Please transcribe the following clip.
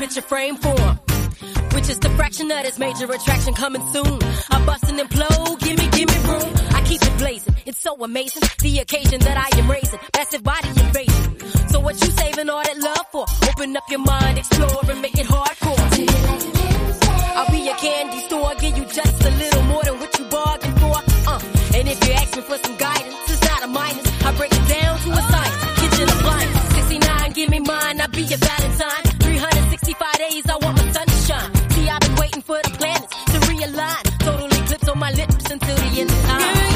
picture frame form. Which is the fraction of this major attraction coming soon. I'm busting and implode, give me, give me room. I keep it blazing, it's so amazing. The occasion that I am raising, massive body invasion. So what you saving all that love for? Open up your mind, explore and make it hardcore. Until the end of time.